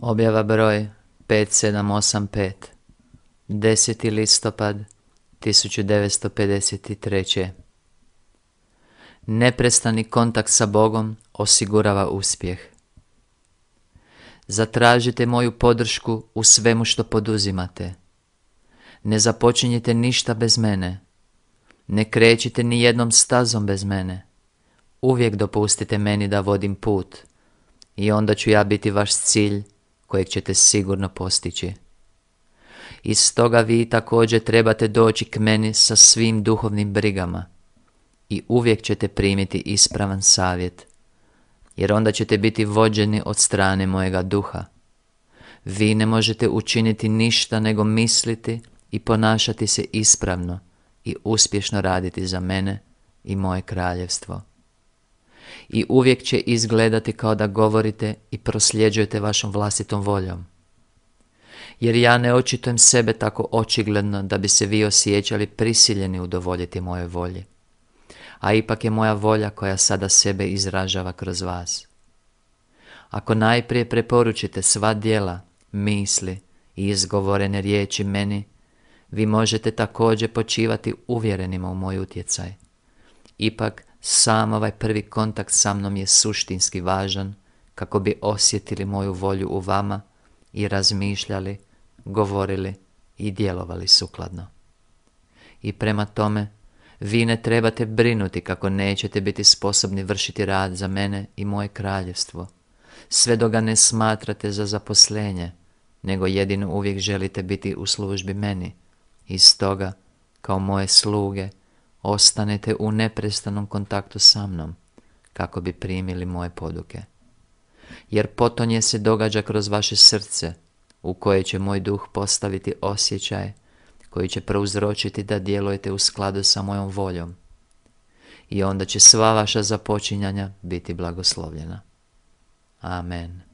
Objava broj 5785 10. listopad 1953. Neprestani kontakt sa Bogom osigurava uspjeh. Zatražite moju podršku u svemu što poduzimate. Ne započinjite ništa bez mene. Ne krećite ni jednom stazom bez mene. Uvijek dopustite meni da vodim put i onda ću ja biti vaš cilj kojeg ćete sigurno postići. I stoga vi također trebate doći k meni sa svim duhovnim brigama i uvijek ćete primiti ispravan savjet, jer onda ćete biti vođeni od strane mojega duha. Vi ne možete učiniti ništa nego misliti i ponašati se ispravno i uspješno raditi za mene i moje kraljevstvo i uvijek će izgledati kao da govorite i prosljeđujete vašom vlastitom voljom. Jer ja ne očitujem sebe tako očigledno da bi se vi osjećali prisiljeni udovoljiti moje volji. A ipak je moja volja koja sada sebe izražava kroz vas. Ako najprije preporučite sva dijela, misli i izgovorene riječi meni, vi možete također počivati uvjerenima u moj utjecaj. Ipak, sam ovaj prvi kontakt sa mnom je suštinski važan kako bi osjetili moju volju u vama i razmišljali, govorili i djelovali sukladno. I prema tome, vi ne trebate brinuti kako nećete biti sposobni vršiti rad za mene i moje kraljevstvo, sve dok ga ne smatrate za zaposlenje, nego jedino uvijek želite biti u službi meni. I stoga, kao moje sluge, ostanete u neprestanom kontaktu sa mnom, kako bi primili moje poduke. Jer potonje se događa kroz vaše srce, u koje će moj duh postaviti osjećaj koji će prouzročiti da djelujete u skladu sa mojom voljom. I onda će sva vaša započinjanja biti blagoslovljena. Amen.